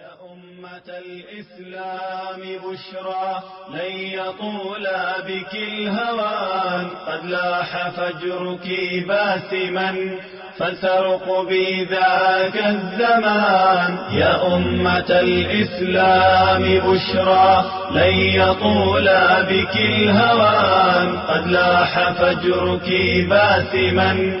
يا أمة الإسلام بشرى لن يطول بك الهوان. قد لاح فجرك باسما فلترق بذاك الزمان. يا أمة الإسلام بشرى لن يطول بك الهوان. قد لاح فجرك باسما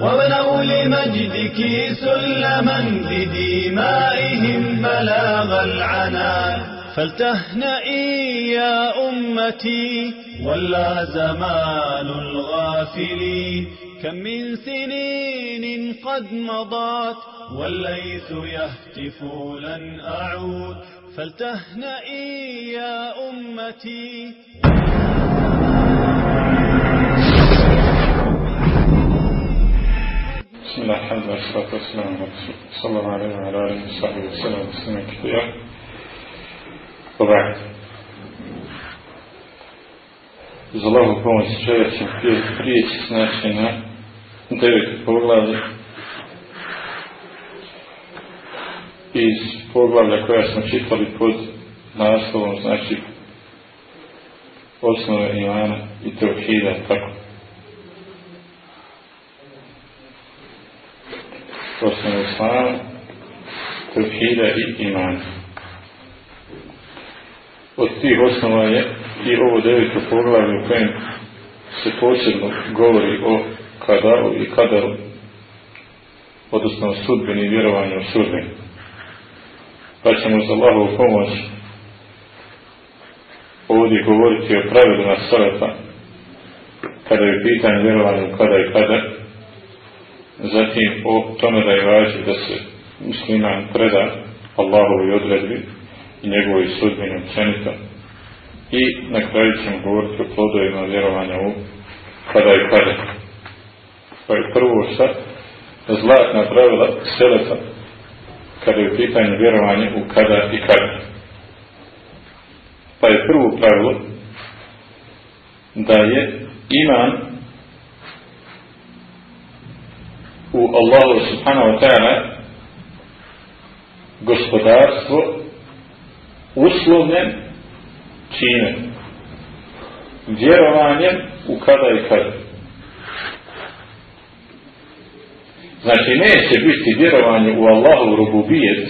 وبنوا لمجدك سلما بدمائهم بلاغ العنان. فلتهنئي يا أمتي ولا زمان الغافلين كم من سنين قد مضت والليث يهتف لن أعود. فلتهنئي يا أمتي. بسم الله الحمد لله والصلاة والسلام على رسول صلى الله عليه وعلى آله وصحبه وسلم تسليما كثيرا وبعد uz Allahovu pomoć željet ću prijeći znači na devet poglavlja iz poglavlja koja smo čitali pod naslovom znači osnove imana i teohida tako Osnovu islama, tevhida i imana. Od tih osnova je i ovo deveto poglavlje u kojem se posebno govori o kadaru i kadaru, odnosno o sudbeni i vjerovanju o sudbeni. Pa ćemo za Allahovu pomoć ovdje govoriti o pravilima salata kada je pitanje vjerovanja kada i kada zatim o tome da je važno da se musliman preda Allahovi odredbi i njegovoj sudbini općenito i na kraju ćemo govoriti o plodovima vjerovanja u kada i kada. Pa je prvo šta? Zlatna pravila seleta kada je u pitanju vjerovanje u kada i kada. Pa je prvo pravilo da je iman u Allahu subhanahu wa ta'ala gospodarstvo uslovljen čine vjerovanjem u kada i kada. Znači neće biti vjerovanje u Allahu rububijet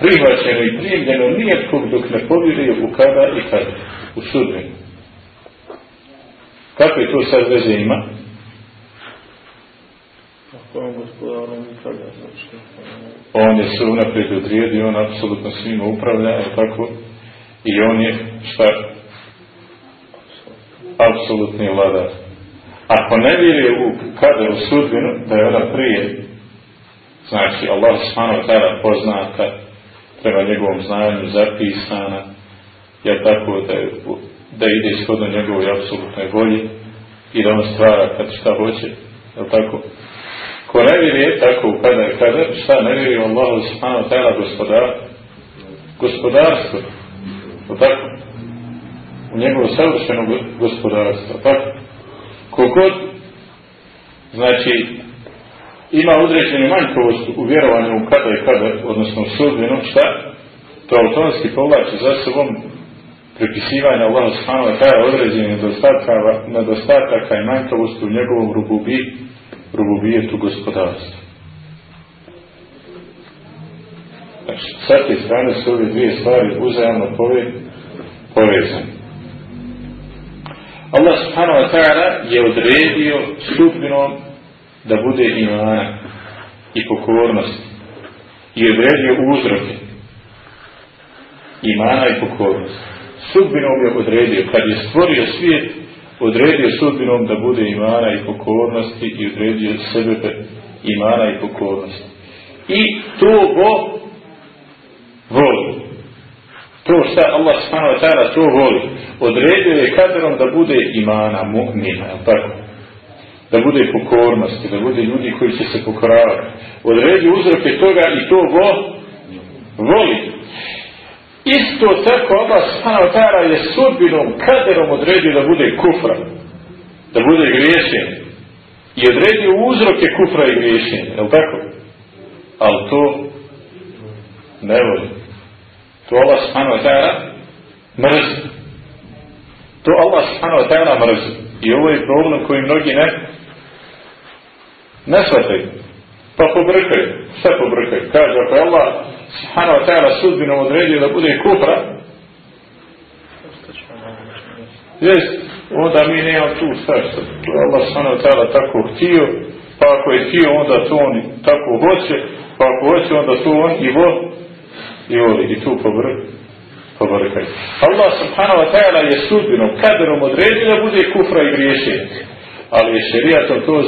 prihvaćeno i primljeno nijetkog dok ne povjeruje u kada i kada, u sudbenu. Kakve to sad veze ima? kojom gospodarom upravlja, znači. On je se unaprijed odrijedio, on apsolutno svima upravlja, je tako? I on je šta? Apsolutni vladar. Ako ne vjeruje u kada u sudbinu, da je ona prije, znači Allah subhanahu ta'ala poznata, prema njegovom znanju zapisana, je tako da, je, da ide shodno njegovoj apsolutnoj volji i da on stvara kad šta hoće, je tako? Ko ne vjeruje tako kada je kada, šta ne vjeruje u Allahu subhanahu ta'ala gospodar, gospodarstvo. O tako? U njegovo savršeno gospodarstvo. Tako? Kogod, znači, ima određenu manjkovost u vjerovanju u kada i kada, odnosno u sudbinu, šta? To automatski povlači za sobom prepisivanje Allahu subhanahu ta'ala određenih nedostataka i manjkovosti u njegovom rububi, rububijetu gospodarstva. Znači, sa te strane su ove dvije stvari uzajamno povezane. Allah subhanahu wa ta'ala je odredio sudbinom da bude imana i pokornost i odredio uzroke imana i pokornost. Sudbinom je odredio, kad je stvorio svijet, odredio sudbinom da bude imana i pokornosti i odredio sebe imana i pokornosti. I to go voli. To šta Allah subhanahu wa ta'ala to voli. Odredio je kaderom da bude imana, mu'mina, tako? Da bude pokornosti, da bude ljudi koji će se pokoravati. Odredio uzroke toga i to vo, voli. Isto tako Allah subhanahu ta'ala je sudbinom, kaderom odredio da bude kufra. Da bude griješen. I odredio uzroke kufra i griješenja, je tako? Ali to ne voli. To Allah subhanahu ta'ala mrzi. To Allah subhanahu ta'ala mrzi. I ovo je problem koji mnogi ne ne shvataju. Pa pobrkaju. Šta pobrkaju? Kaže, ako je Allah subhanahu wa ta'ala sudbinom odredio da bude kufra, jest, onda mi nemamo tu šta što. Allah subhanahu wa ta'ala tako htio, pa ako je htio, onda to on tako hoće, pa ako hoće, onda to on i vo, i voli i tu pobrkaju. Allah subhanahu wa ta'ala je sudbinom, kaderom odredio da bude kufra i griješenje. Ali je šerijatom to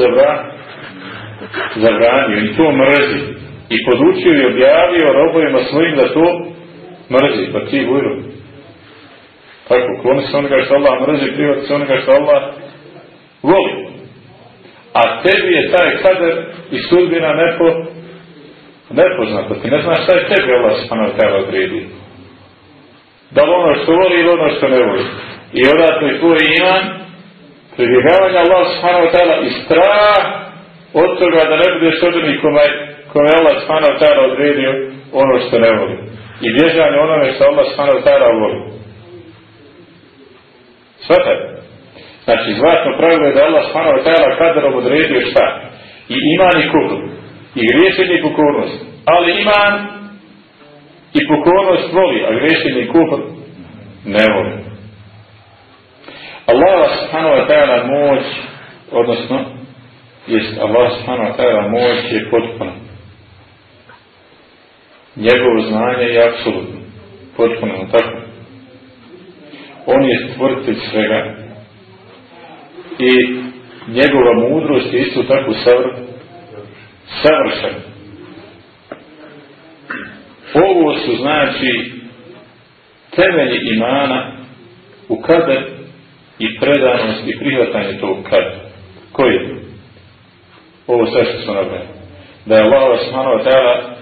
zabranio i to mrzi. I podučio i objavio robovima svojim da to mrzi. Pa ti vujru. Tako, kloni se onoga što Allah mrzi, prihvati se onoga što Allah voli. A tebi je taj kader i sudbina nepo nepoznato. Ti ne znaš šta je tebi Allah subhanahu ta'ala odredio. Da li ono što voli ili ono što ne voli. I odatle je tvoj iman, pribjegavanje Allah subhanahu ta'ala i strah od toga da ne budeš od onih kome, Allah subhanahu ta'ala odredio ono što ne voli. I bježanje onome što Allah subhanahu ta'ala voli. Svataj. Znači, zlatno pravilo je da Allah subhanahu ta'ala kaderom odredio šta? I iman i kufr i griješenje i pokornost. Ali iman i pokornost voli, a griješenje i kufr ne voli. Allah subhanahu wa ta'ala moć, odnosno, jest Allah subhanahu wa ta'ala moć je potpuno. Njegovo znanje je apsolutno. Potpuno, tako? On je stvrtelj svega i njegova mudrost je isto tako savrta savršen. Ovo su znači temelji imana u kader i predanost i prihvatanje tog kader. Koji je? Ovo sve što smo nabrali. Da je Allah wa ta'ala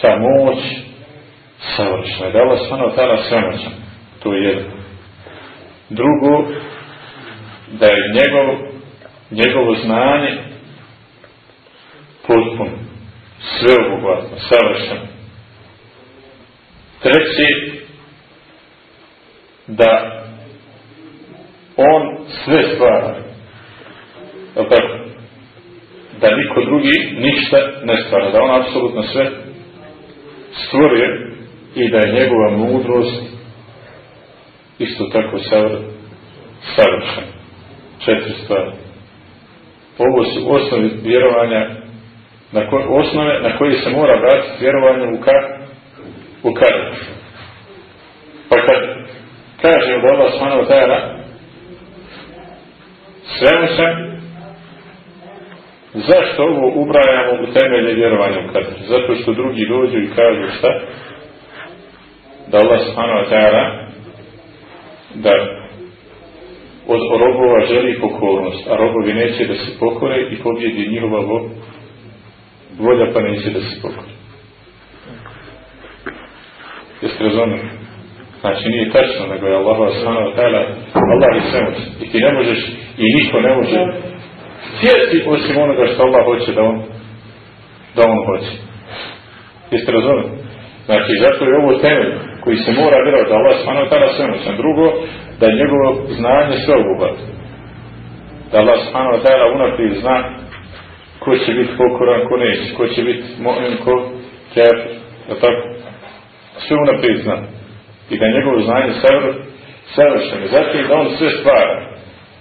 šta moć savršena. Da je Allah wa ta'ala svemoćan. To je jedno. Drugo, da je njegov, njegovo znanje potpuno, sveobuhvatno, savršeno. Treći, da on sve stvara. Da niko drugi ništa ne stvara. Da on apsolutno sve stvorio i da je njegova mudrost isto tako savršena. Četiri stvari. Ovo su osnovi vjerovanja na koj, osnove na koji se mora vratiti vjerovanje u kar u kar pa kad kaže od Allah wa ta'ala svemoćan zašto ovo ubrajamo u temelje vjerovanja u kadar zato što drugi dođu i kažu šta da Allah subhanahu wa ta'ala da od robova želi pokornost a robovi neće da se pokore i pobjedi njihova volja pa neće da se pokori. Jeste razumeli? Znači nije tačno, nego je Allah subhanahu wa ta'ala Allah je svemoć. I ti ne možeš, i niko ne može htjeti osim onoga što Allah hoće da on da on hoće. Jeste razumeli? Znači, zato je ovo temelj koji se mora vjerovati da Allah wa ta'ala svemoćan. Drugo, da je njegovo znanje sve obuhvatno. Da Allah wa ta'ala unaprijed zna ko će biti pokoran, ko neće, ko će biti mo'min, ko kjer, da tako, sve unaprijed zna. I da njegovo znanje savr, savršeno. Zato je da on sve stvara.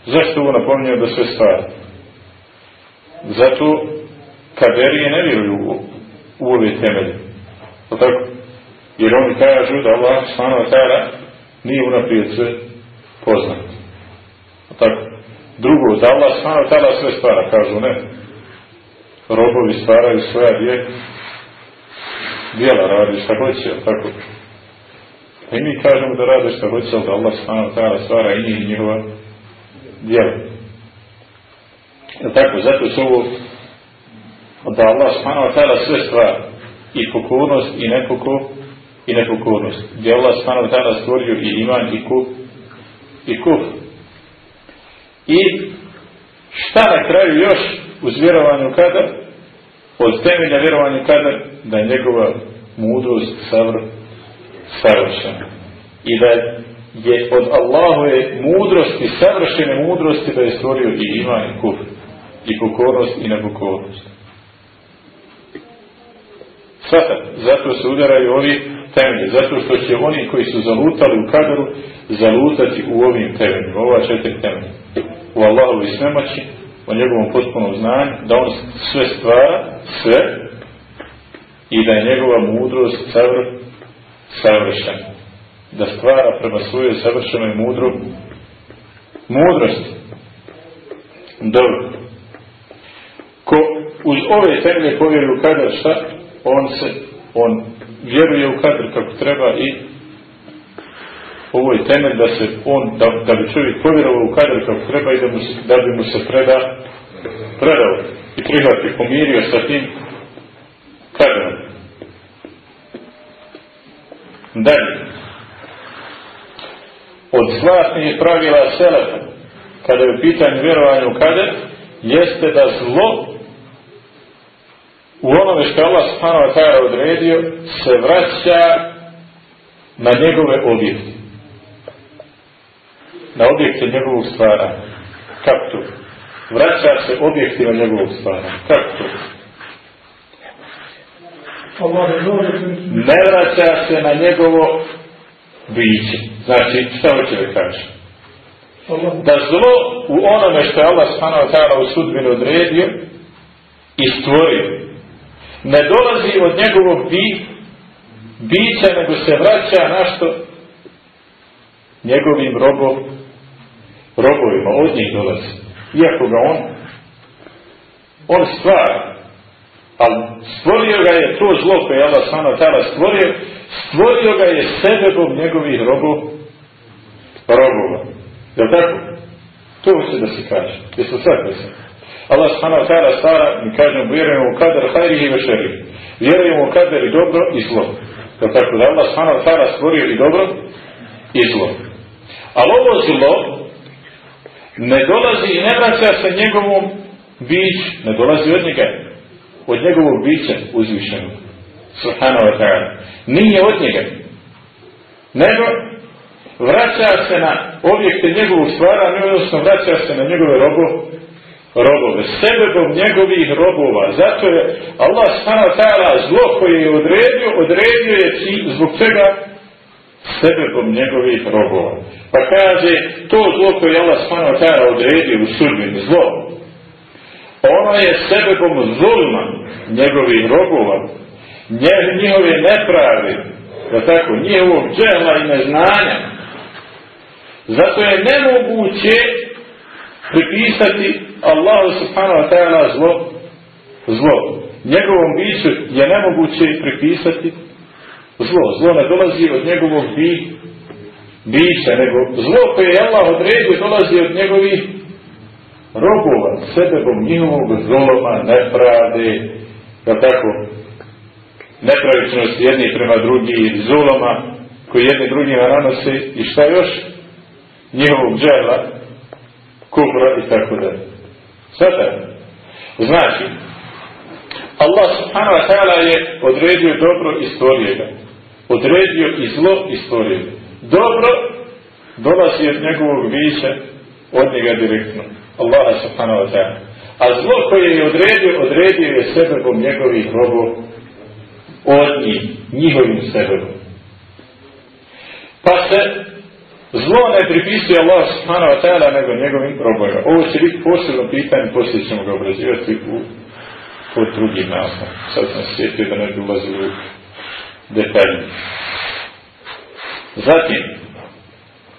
Zašto ovo napominje da sve stvara? Zato kaderije ne vjeruju u, u ove temelje. Da tako? Jer oni kažu da Allah subhanahu wa nije unaprijed sve poznat. Da tako? Drugo, da Allah subhanahu wa sve stvara, kažu ne robovi stvaraju svoja dje, dijela radi šta hoće, tako. I mi kažemo da rade što hoće, da Allah subhanahu wa stvara i njihova djela. Tako, zato su ovo da Allah subhanahu wa ta'ala sve stvara i pokornost i nepoko i nepokornost. Gdje Allah subhanahu wa ta'ala stvorio i iman i kuf i kuf. I šta na kraju još uz vjerovanju kada? Od temelja vjerovanja kada? Da je njegova mudrost savr, savršena. I da je od Allahove mudrosti, savršene mudrosti da je stvorio i iman i kuf. I pokornost i nepokornost. Svata, zato se udaraju ovi temelji, zato što će oni koji su zalutali u kaderu, zalutati u ovim temeljima, ova četiri temelja. U Allahovi svemoći, o njegovom potpunom znanju, da on sve stvara, sve, i da je njegova mudrost savr, savršena. Da stvara prema svojoj savršenoj mudru mudrosti. Dobro. Uz ove temelje povjeri u kadar šta? On se, on vjeruje u kadar kako treba i ovo je temelj da se on, da, da bi čovjek povjerovao u kadar kako treba i da, mu, da bi mu se preda, predao i prihvati, pomirio sa tim kadarom. Dalje. Od zlatnih pravila selefa, kada je u pitanju vjerovanja u kader, jeste da zlo u onome što Allah subhanahu wa ta'ala odredio se vraća na njegove objekte. Na objekte njegovog stvara. Kako to? Vraća se objektima njegovog stvara. Kako to? Ne vraća se na njegovo biće. Znači, šta hoće da kaže? Da zlo u onome što je Allah subhanahu wa ta'ala u sudbinu odredio i stvorio ne dolazi od njegovog bi, bića, nego se vraća na što njegovim robom, robovima, od njih dolazi. Iako ga on, on stvara, ali stvorio ga je to zlo koje je Allah sama tada stvorio, stvorio ga je sebebom njegovih robov, robova. Je tako? To se da se kaže. Jesu sad mislim? Allah subhanahu ta'ala stvara, mi kažemo, vjerujemo u kader hajrihi i vešeri. Vjerujemo u kader i dobro i zlo. Tako da Allah subhanahu ta'ala stvorio i dobro i zlo. Ali ovo zlo ne dolazi i ne vraća se njegovom biću, ne dolazi od njega, od njegovog bića uzvišenog. Subhanahu wa ta'ala. Nije od njega. Nego vraća se na objekte njegovog stvaranja, odnosno vraća se na njegove robo, robove, sebebom njegovih robova. Zato je Allah ta'ala zlo koje je odredio, odredio je zbog čega sebebom njegovih robova. Pa kaže, to zlo koje je Allah ta'ala odredio u sudbini, zlo, ono je sebebom zulma njegovih robova, njihove nepravi, da tako, njihovog džela i neznanja. Zato je nemoguće pripisati Allahu subhanahu wa ta'ala zlo, zlo. Njegovom biću je nemoguće pripisati zlo. Zlo ne dolazi od njegovog bi, bića, nego zlo koje je Allah odredio dolazi od njegovih robova, sebebom njihovog zloma, nepravde, da tako, nepravičnosti jedni prema drugi, zuloma koji jedni drugima nanose i šta još? Njihovog džela, kufra i tako dalje. Sada, znači, Allah subhanahu wa ta'ala je odredio dobro i stvorio ga. Odredio i zlo i stvorio ga. Dobro dolazi od njegovog bića od njega direktno. Allah subhanahu wa ta'ala. A zlo koje je odredio, odredio je sebebom njegovih robov od njih, njihovim sebebom. Pa se Zlo ne pripisuje Allah subhanahu wa ta'ala nego njegovim robojima. Ovo će biti posebno pitanje, poslije ćemo ga obrazivati u pod drugim nastavom. Sad sam sjetio da ne bi ulazili u detalje. Zatim,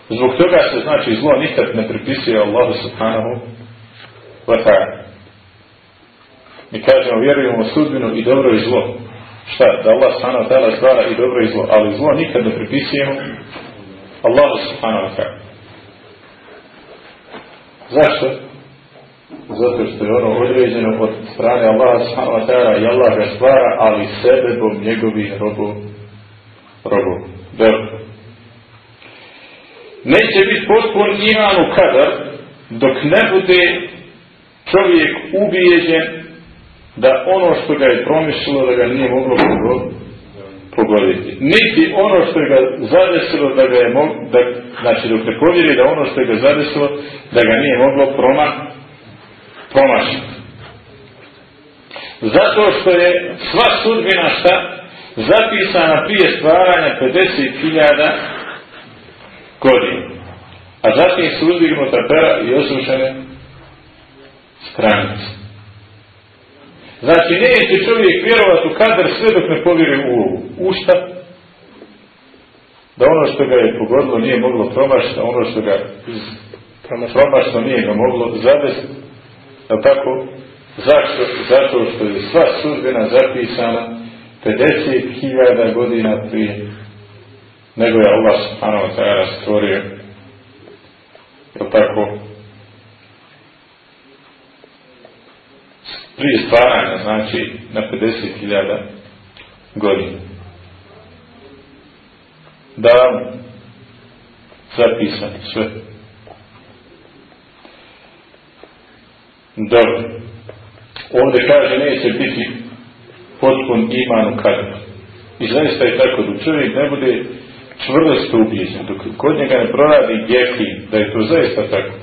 zbog toga se znači zlo nikad ne pripisuje Allahu subhanahu wa ta'ala. Mi kažemo, vjerujemo u sudbinu i dobro i zlo. šta, da Allah subhanahu wa ta'ala stvara i dobro i zlo, ali zlo nikad ne pripisujemo Allahu subhanahu wa ta'ala. Zašto? Zato što je ono određeno od strane Allaha subhanahu wa ta'ala i Allah ga stvara, ali sebebom njegovih robov. Robov. Dobro. Neće biti potpun iman u kadar dok ne bude čovjek ubijeđen da ono što ga je promislilo da ga nije moglo pogoditi. Niti ono što je ga zadesilo da ga je moglo, da, znači dok ne povjeri da ono što je ga zadesilo da ga nije moglo proma, promašiti. Zato što je sva sudbina šta zapisana prije stvaranja 50.000 godina. A zatim su uzdignuta pera i oslušane stranice. Znači, neće čovjek vjerovati u kadar sve dok ne povjeri u ovu. U šta? Da ono što ga je pogodilo nije moglo promašiti, a ono što ga promašno nije ga moglo zavesti. Je tako? Zašto? Zato što je sva sudbina zapisana 50.000 godina prije nego je Allah subhanahu wa ta'ala stvorio je tako prije stvaranja znači na 50.000 godina. Da zapisati sve. Dobro. Ovdje kaže neće biti potpun iman u kadru i zaista je tako da čovjek ne bude čvrsto ubijeđen, dok kod njega ne proradi jekin, da je to zaista tako,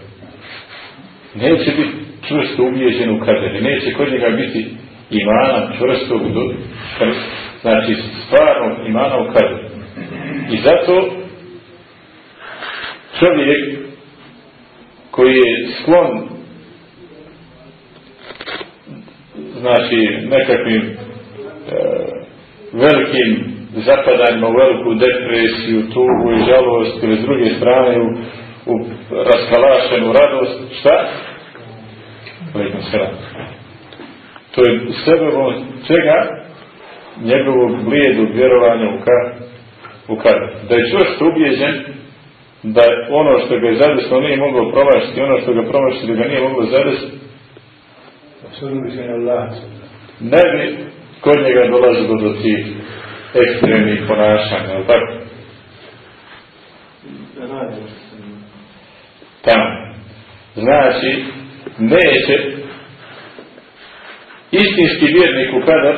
neće biti čvrsto ubijeđen u kaderi, neće kod njega biti imana čvrstog, znači stvarnog imana u kaderi. I zato čovjek koji je sklon znači nekakvim e, velikim zapadanjima u veliku depresiju, tugu i žalost ili s druge strane u, u raskalašenu radost, šta? Velikom sram. To je sebebom čega? Njegovog blijedog vjerovanja u ka, u kada. Da je čvrst ubijeđen da ono što ga je zadesno nije moglo promašiti, ono što ga promašiti da ga nije moglo zadesiti, ne bi kod njega dolazilo do tih ekstremnih ponašanja, ali tako? Tamo. Znači, neće istinski vjernik u kadar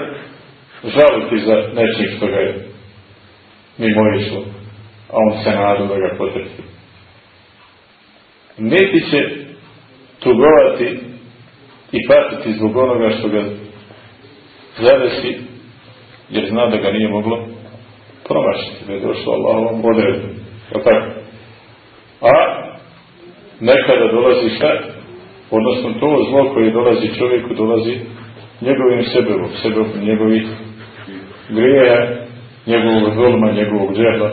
žaliti za nečim što ga je mimo išlo, a on se nadu da ga potrpi. Niti će tugovati i patiti zbog onoga što ga zavesi jer zna da ga nije moglo promašiti, da je došlo Allahovom odredu. A nekada dolazi šta? Odnosno to zlo koje dolazi čovjeku, dolazi njegovim sebebom, sebebom njegovih grijeha, njegovog zulma, njegovog džehla.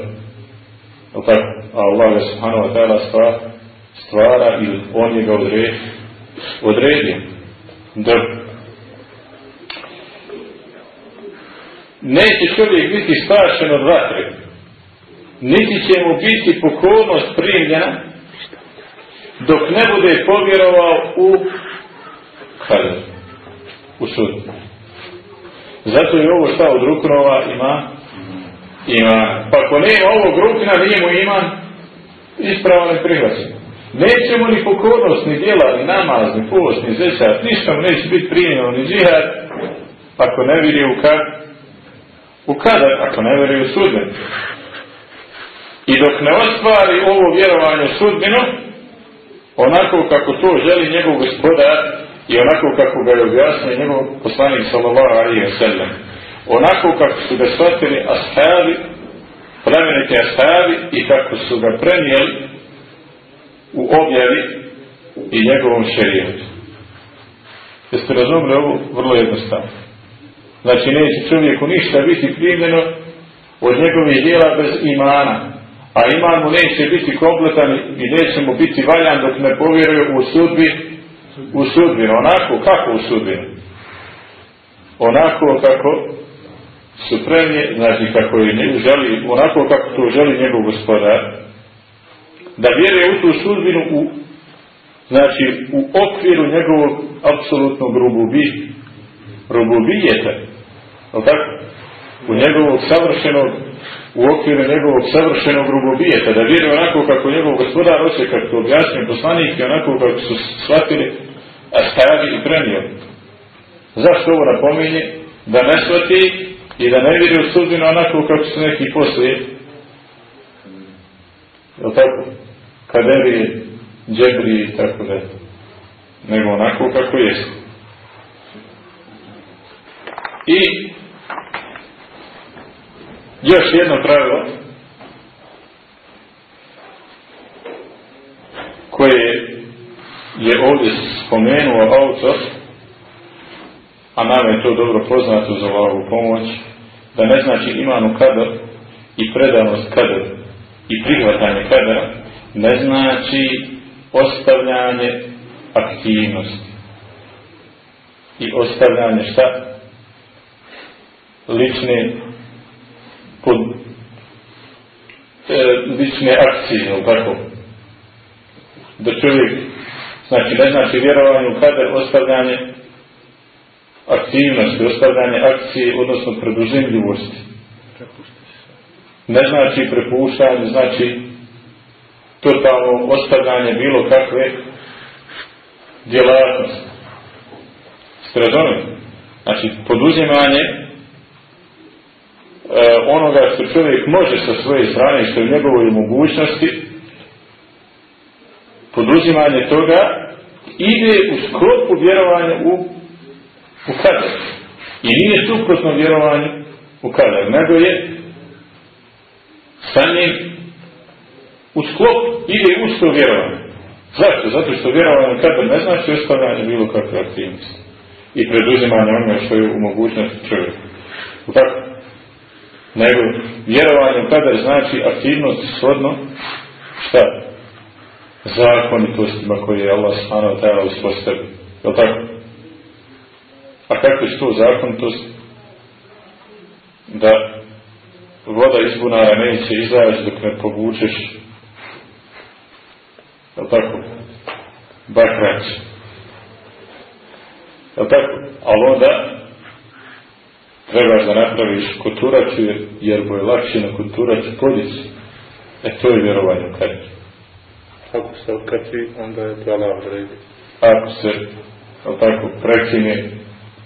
Tako? Allah je subhanahu wa ta'ala stvara, stvara i on je ga odredio. Dobro. neće čovjek biti spašen od vatre, niti će mu biti pokornost primljena, dok ne bude povjerovao u kada? U sud. Zato je ovo šta od ruknova ima? Ima. Pa ako nema ovog rukna, nije mu iman ispravo ne prihvaćen. Nećemo ni pokornost, ni djela, ni namaz, ni post, ni zesat, ništa mu neće biti primljeno, ni džihad, ako ne vidi u kad u kada, ako ne vjeruje u sudbinu. I dok ne ostvari ovo vjerovanje sudbinu, onako kako to želi njegov gospodar i onako kako ga je objasnio njegov poslanik sallallahu alaihi wa sallam. Onako kako su ga shvatili ashabi, plemeniti ashabi i kako su ga prenijeli u objavi i njegovom šerijetu. Jeste razumili ovo? Vrlo jednostavno. Znači neće čovjeku ništa biti primljeno od njegovih dijela bez imana. A iman mu neće biti kompletan i neće mu biti valjan dok ne povjeruje u sudbi, u sudbinu. Onako, kako u sudbinu? Onako kako su premije, znači kako je želi, onako kako to želi njegov gospodar, da vjeruje u tu sudbinu u, znači u okviru njegovog apsolutnog rububi, rububijeta? U njegovog savršenog, u okviru njegovog savršenog rububijeta, da vjeruje onako kako njegov gospodar osje, kako objasnio poslanik i onako kako su shvatili stavi i premio. Zašto ovo napominje? Da ne shvati i da ne vjeruje u sudbinu onako kako su neki poslije. Je tako? Kaderi, džebri i tako da. Nego onako kako jest. I još jedno pravilo koje je ovdje spomenuo autor, a nama je to dobro poznato za ovu pomoć, da ne znači imanu kadar i predanost kadar i prihvatanje kadara, ne znači ostavljanje aktivnosti i ostavljanje šta? Lične pod, e, lične akcije, ili tako? Da čovjek Znači, ne znači vjerovanje u kader ostavljanje aktivnosti, ostavljanje akcije, odnosno preduzimljivosti. Ne znači prepuštanje, znači totalno ostavljanje bilo kakve djelatnosti. Razumeli? Znači, poduzimanje onoga što čovjek može sa svoje strane, što je njegovoj mogućnosti, poduzimanje toga ide u sklopu vjerovanja u, u kader. I nije suprotno vjerovanje u kader, nego je sa njim u sklop ide u što vjerovanje. Zašto? Zato što vjerovanje u kader ne znači ostavljanje bilo kakve aktivnosti. I preduzimanje onoga što je u mogućnosti čovjeka. Tako? Nego vjerovanje u kader znači aktivnost shodno šta? zakonitostima koje je Allah subhanahu wa ta'ala uspostavio. Je tako? A kako je to zakonitost? Da voda iz bunara neće izaći dok ne povučeš je tako? Bakrać. Je tako? Ali onda trebaš da napraviš koturaču jer bo je lakše na koturaču podići. E to je vjerovanje u kađu. Ako se okači, onda je to Allah odredi. Ako se, tako, prekine,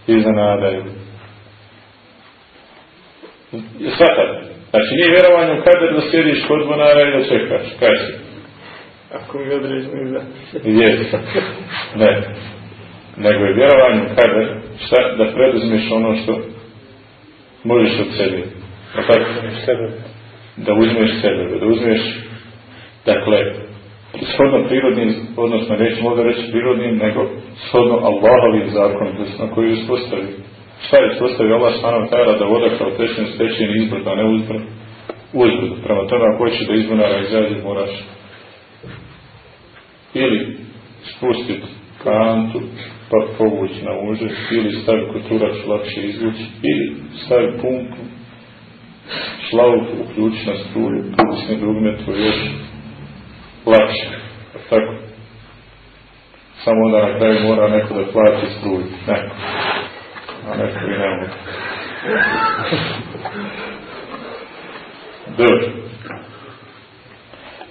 iznenadaju. Svatate. Znači, nije vjerovanje u kader da sjediš kod zvonara i da čekaš. Kaj si? Ako mi određi mi da. Jesi. Ne. Nego je vjerovanje u kader šta, da preduzmeš ono što možeš od sebe. Da tako? Sebe. Da uzmeš sebe, da uzmeš, dakle, shodno prirodnim, odnosno neću možda reći prirodnim, nego shodno Allahovim zakonom, na koji je uspostavio. Šta je uspostavio Allah smanom tajra da voda kao tečni stečeni izbrd, a ne uzbrd? Uzbrd. Prema tome, ako hoćeš da izbunara izađe, moraš ili spustiti kantu, pa povući na uže, ili stavi koturač lakše izvući, ili stavi pumpu, šlavu uključi na struju, pusni dugme, to još lakše. Tako. Samo onda na kraju mora neko da plati struju. Neko. A neko i ne mogu. Dobro.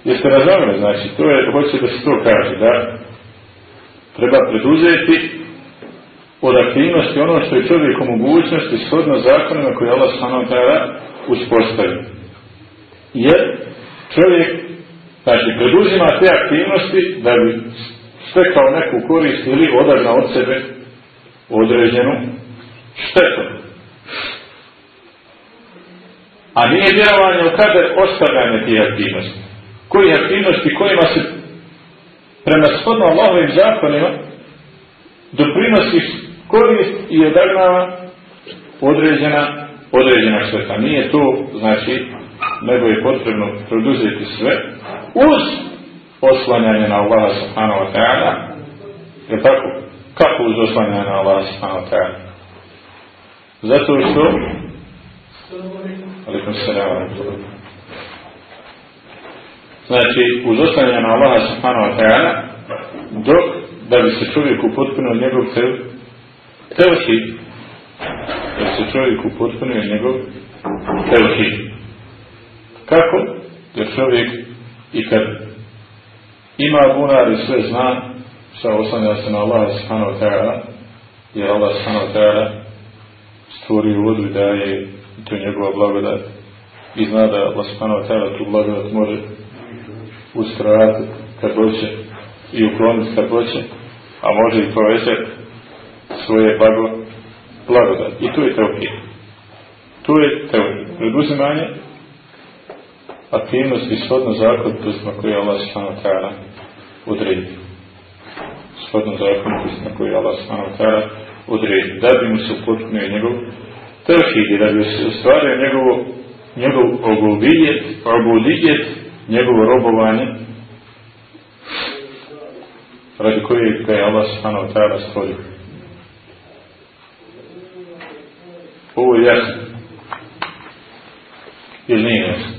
Jeste razumeli, znači, to je, hoće da se to kaže, da treba preduzeti od aktivnosti ono što je čovjek u mogućnosti shodno zakonima koje Allah sanom tada uspostavi. Jer čovjek Znači, preduzima te aktivnosti da bi stekao neku korist ili odagnao od sebe određenu štetu. A nije vjerovanje u kader ostavljanje tih aktivnosti. Koji aktivnosti kojima se prema shodno Allahovim zakonima doprinosi korist i odagnava određena određena šteta. Nije to, znači, nego je potrebno produzeti sve uz oslanjanje na Allaha subhanahu wa ta'ala je tako kako uz oslanjanje na Allaha subhanahu wa ta'ala zato što Alikum salam. Znači, uz oslanjanje na Allaha subhanahu wa ta'ala, dok da bi se čovjeku potpuno njegov tevhid, da se čovjeku potpunio njegov tevhid. Kako? Jer čovjek i kad ima bunar i sve zna, šta oslanja se na Allah subhanahu wa ta'ala, jer Allah subhanahu wa ta'ala stvorio vodu i daje to je njegova blagodat i zna da Allah subhanahu wa ta'ala tu blagodat može uskratiti kad hoće i ukloniti kad hoće a može i povećati svoje blago, blagodat i tu je teokij tu je teokij preduzimanje aktivnosti shodno zakonitostima koje Allah subhanahu wa ta'ala odredi. Shodno zakonitostima koje Allah subhanahu wa ta'ala odredi. Da bi mu se upotpunio njegov tevhid i da bi se ostvario njegovo njegov obudijet, obudijet, njegovo robovanje radi koje ga je Allah subhanahu ta'ala stvorio. Ovo je jasno. Ili nije jasno?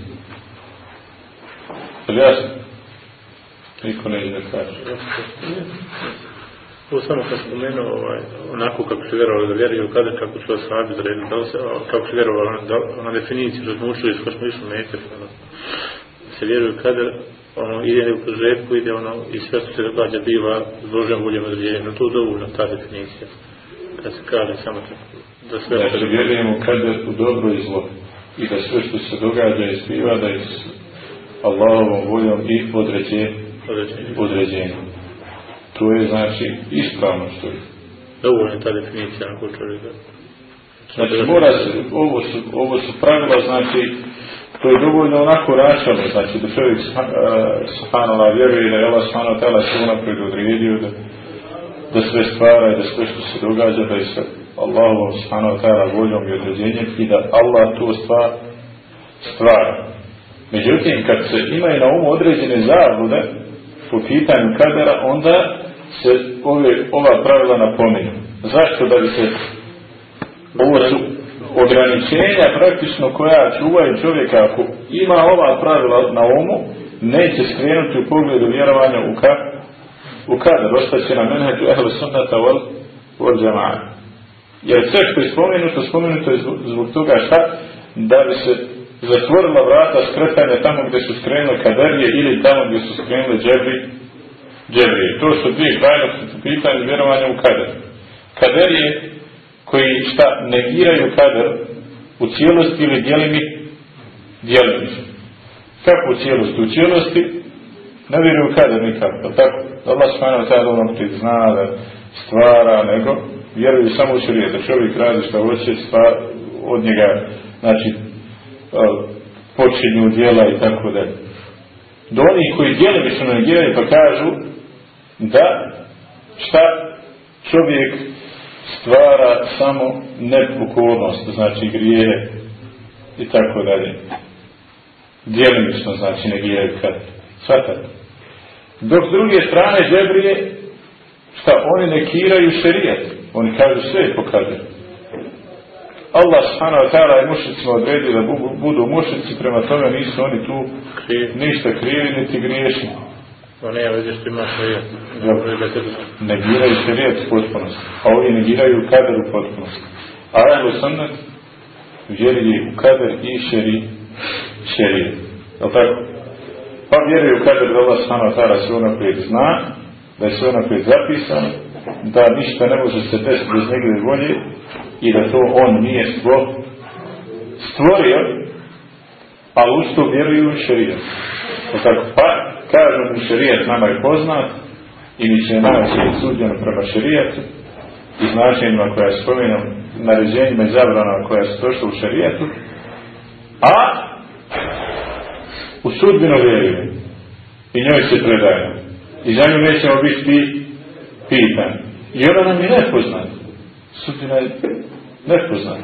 Je jasno? Niko ne ide kaže. Ovo samo kad spomenuo ovaj, onako kako se vjerovali da vjeruju kada kako su ashabi zredili, da se, kako se vjerovali da, na definiciju da smo ušli kad se vjeruju kada ono, ide u prožetku, ide ono, i sve što se događa biva s Božem voljom određenjem, no to je dovoljno ta definicija. Kad se kaže samo tako, da sve... Znači, vjerujemo kada u dobro i zlo i da sve što se događa i zbiva, da je s Allahovom voljom i određenjem. određenje. određenjem. To je znači ispravno što je. Dovoljno ta definicija ako čovjek da... Znači mora se, ovo su, ovo su pravila, znači to je dovoljno onako račano, znači da čovjek subhanala vjeruje da je Allah subhanala tela se unaprijed odredio, da, da sve stvara i da sve što se događa, da je sve Allahovom subhanala tela voljom i određenjem i da Allah to stvar, stvara. Međutim, kad se imaju na umu određene zablude po pitanju kadera, onda se ove, ova pravila napomenu. Zašto? Da bi se ograničenja praktično koja čuvaju čovjeka ako ima ova pravila na umu, neće skrenuti u pogledu vjerovanja u ka u kader, ostaće na menheđu ehle sunnata vol, vol džema'a. Jer sve što je spomenuto, spomenuto je zbog, toga šta? Da bi se zatvorila vrata skretanja tamo gdje su skrenuli kaderije ili tamo gdje su skrenuli džebri, džebrije. To su dvije krajnosti po pitanju vjerovanja u kader. Kaderije koji šta negiraju kader u cijelosti ili dijelimi dijelimično. Kako u cijelosti? U cijelosti ne vjeruju kader nikako. Tako? Allah subhanahu ta'ala ono ti zna da stvara, nego vjeruju samo u šarije. Da čovjek radi što hoće stvar od njega, znači počinju dijela i tako dalje. Do onih koji djelimično negiraju pa kažu da šta čovjek stvara samo nepokornost, znači grije i tako dalje. Djelimično znači negiraju kad. Svatate. Dok s druge strane džebrije, šta oni nekiraju šerijat. Oni kažu sve pokazaju. Allah subhanahu wa ta'ala je mušicima odredio da budu mušici, prema tome nisu oni tu ništa krivi, niti griješni. No ne, već što ima šarijet. Negiraju šarijet u potpunosti. A ovi negiraju kader u potpunosti. A ehlu sunnet vjeruje u kader i šeri, šerijet. Je li tako? Pa vjeruje u kader da Allah wa ta'ala sve unaprijed zna, da je sve unaprijed zapisano, da ništa ne može se desiti bez njegove volje i da to on nije stvo, stvorio, ali uz to vjeruju u šarijet. Tako, pa, kažu mi šarijet nama je poznat i mi će naći sudjeno prema šarijetu i značenjima koja je spomenom, naređenjima i zabranama koja su došla u šarijetu, a u sudbino vjeruju i njoj se predajemo. I za nju nećemo biti pitani. I ona nam je nepoznat. Sudbina je nepoznat.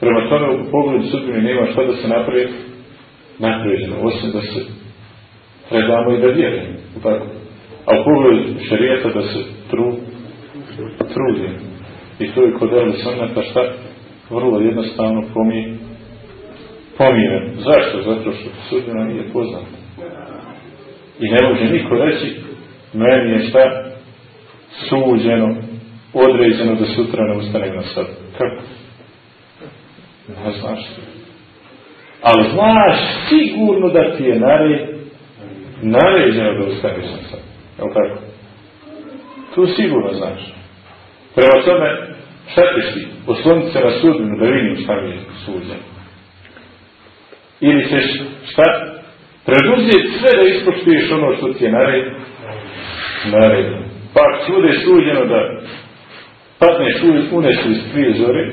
Prema tome u pogledu sudbine nema šta da se napravi napravljeno, osim da se predamo i da vjerujemo. Tako. A u pogledu šarijeta da se tru, trudi. I to je kod Eli Sunnata šta vrlo jednostavno pomi, pomiren. Zašto? Zato što sudbina nije poznata. I ne može niko reći, meni je šta suđeno, određeno da sutra ne ustane na sad. Kako? Ne znaš. Ali znaš sigurno da ti je nared, naređeno da ustaneš na sad. Jel tako? Tu sigurno znaš. Prema tome, šta ćeš ti? Osloniti se na sudbinu da vidim šta mi je suđeno. Ili ćeš šta? Preduzeti sve da ispoštuješ ono što ti je nared, naredno. Pa ako ti suđeno da padneš unesu iz prije zore,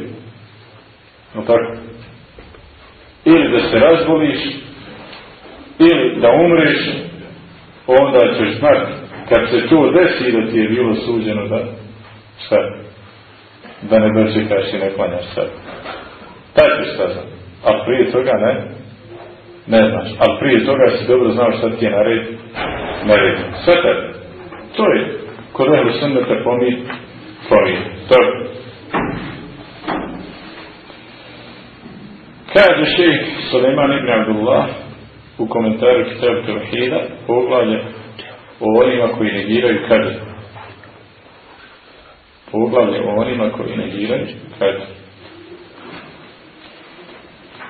no tako, ili da se razboliš, ili da umreš, onda ćeš znati, kad se to desi da ti je bilo suđeno da, šta, da ne dočekaš i ne klanjaš sad. Taj ćeš saznat. A prije toga ne, ne znaš. Ali prije toga si dobro znao šta ti je nared, nared. Sve tako. To je kod ehlu sunnata pomi, pomi. Je. Kaže šejh Suleiman ibn Abdullah u komentaru Kitabu Tevhida poglavlje o onima koji negiraju kader. Poglavlje o onima koji negiraju kader.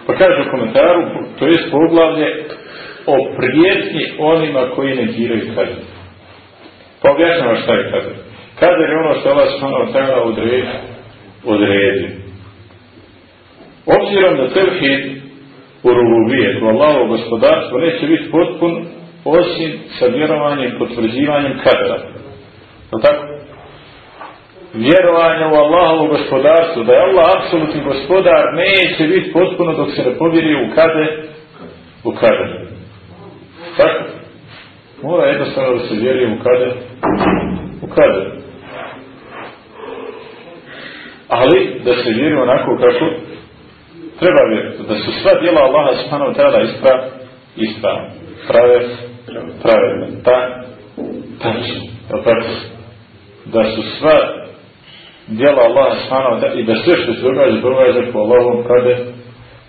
Pa kaže u komentaru, to je poglavlje o prijetnji onima koji negiraju kader. Pa objašnjamo šta je kader. Kader je ono što subhanahu wa ta'ala odredi, odredi. Obzirom da tevhid u rububijetu, Allahovo gospodarstvo neće biti potpun osim sa vjerovanjem i potvrđivanjem kadera. Je tako? Vjerovanje u Allahovo gospodarstvo, da je Allah apsolutni gospodar, neće biti potpuno dok se ne povjeri u kade, u kade. Tako? Mora jednostavno da se vjeruje u kade, u kade. Ali da se vjeruje onako kako treba vjeriti, da su sva djela Allaha subhanahu wa ta'ala isprav, isprav, prave, pravedne, ta, tačno? Da su sva djela Allaha subhanahu ta'ala i da sve što se događa, događa po Allahom kade,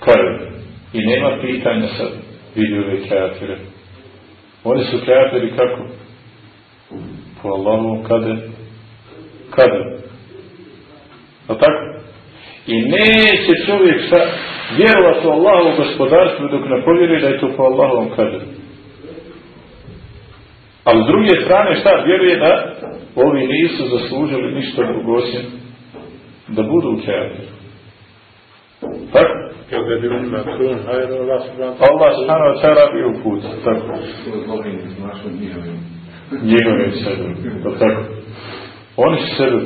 kade. I nema pitanja sad, vidi ove kreatire. Oni su kreatiri kako? Po Allahom kade, kade. Je tako? I neće čovjek sa vjerovati u Allahovu gospodarstvu dok ne povjeruje da je to po Allahovom kaderu. A s druge strane šta vjeruje da ovi nisu zaslužili ništa drugo osim da budu u kreatiru. Tako? Allah subhanahu wa ta'ala bio u put. Tako. Njihovim sebom. Tako. Oni su sebe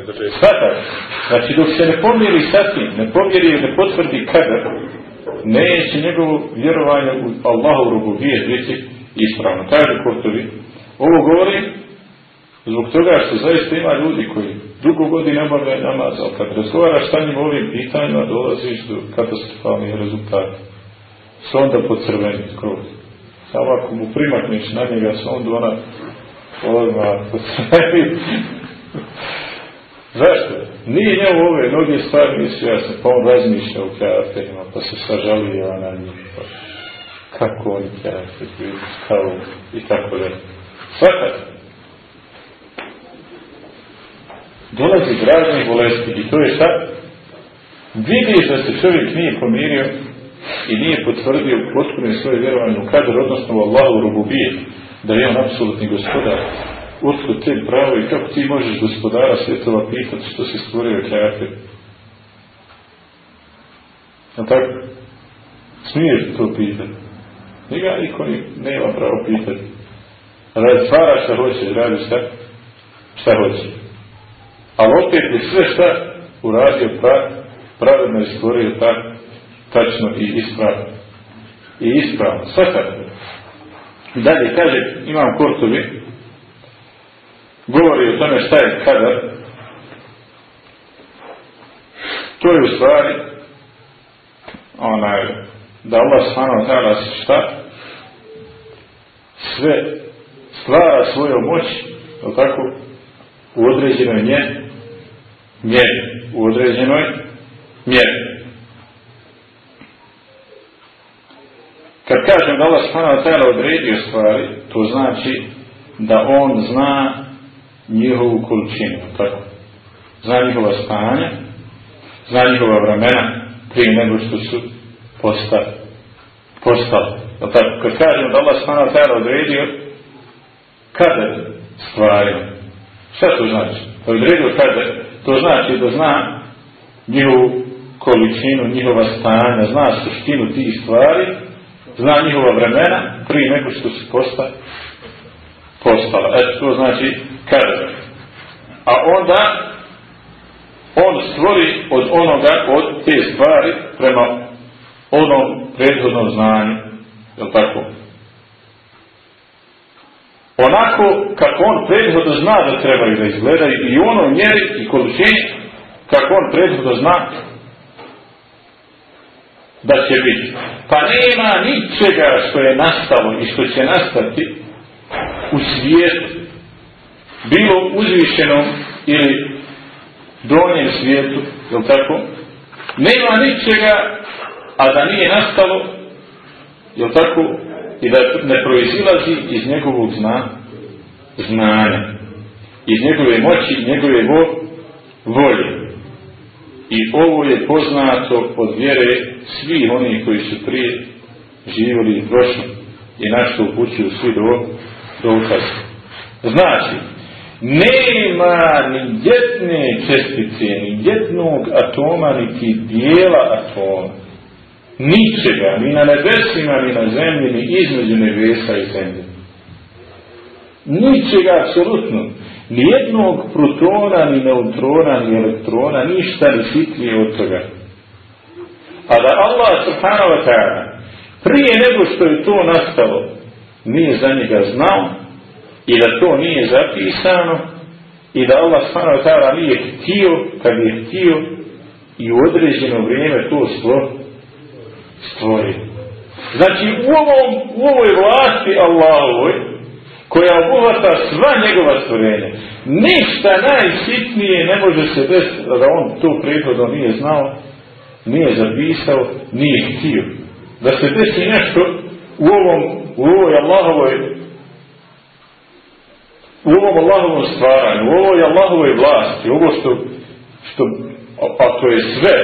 od toga. Svatak. Znači dok se ne pomjeri sa tim, ne pomjeri i ne potvrdi kada, neće njegovo vjerovanje u Allahu rububije biti ispravno. Kaže Kurtovi, ovo govori zbog toga što zaista ima ljudi koji dugo godina obavljaju namaz, ali kad razgovaraš sa njim ovim pitanjima, dolaziš do katastrofalnih rezultata. Sonda po crveni skroz. Samo ako mu primakneš na njega sondu, ona odmah po crveni. Zašto? Nije njemu ove mnoge stvari nisu jasne, pa on razmišlja u kafirima, pa se sažalio na njih, pa kako oni kafir, kao i tako da. Svakako. Dolazi raznih bolesti i to je šta? Vidiš da se čovjek nije pomirio i nije potvrdio potpuno svoje vjerovanje u kadar, odnosno u Allahu rububije, da je on apsolutni gospodar otkud te pravo i kako ti možeš gospodara svjetova pitati što si stvorio kreativ. A tako? Smiješ to pitati? Njega niko nema pravo pitati. Radi stvara šta hoće, radi šta? Šta hoće. Ali opet je sve šta uradio pra, pravedno i stvorio ta, tačno i ispravno. I ispravno. Sve tako. Dalje kaže, imam kortovi, govori o tome šta je kadar, to je u stvari onaj, da Allah subhanahu ta'ala šta? Sve stvara svoju moć o tako? U određenoj nje mjeri. U određenoj mjeri. Kad kažem da Allah subhanahu ta'ala odredio stvari, to znači da on zna njihovu količinu, tako? Zna njihova stanja, zna njihova vremena prije nego što su postali. postali. Tako, kad kažem da Allah subhanahu wa ta'ala odredio kada stvarima, šta to znači? Da odredio kada, to znači da zna njihovu količinu, njihova stanja, zna suštinu tih stvari, zna njihova vremena prije nego što su postali postala. Eto, to znači kada. A onda on stvori od onoga, od te stvari prema onom prethodnom znanju. Je tako? Onako kako on prethodno zna da trebaju da izgledaju i ono mjeri i količini kako on prethodno zna da će biti. Pa nema ničega što je nastalo i što će nastati u svijetu, bilo uzvišenom ili donjem svijetu, je tako? Nema ničega, a da nije nastalo, je tako? I da ne proizilazi iz njegovog zna, znanja, iz njegove moći, njegove vo, volje. I ovo je poznato od vjere svi oni koji su prije živjeli i prošli i našto upućuju svi do dokaz. Znači, nema ni jedne čestice, ni jednog atoma, niti dijela atoma. Ničega, ni na nebesima, ni na zemlji, ni između nebesa i zemlje. Ničega, apsolutno. Nijednog protona, ni neutrona, ni elektrona, ništa ni sitlije od toga. A da Allah subhanahu wa ta'ala prije nego što je to nastalo nije za njega znao i da to nije zapisano i da Allah wa ta'ala nije htio kad je htio i u određeno vrijeme to stvo stvori. Znači u, ovom, u ovoj vlasti Allahovoj koja obuhvata sva njegova stvorenja. Ništa najsitnije ne može se desiti da on to prethodno nije znao, nije zapisao, nije htio. Da se desi nešto u ovom, u ovoj Allahovoj u ovom Allahovom stvaranju, u ovoj Allahovoj vlasti, ovo što, što a to je sve,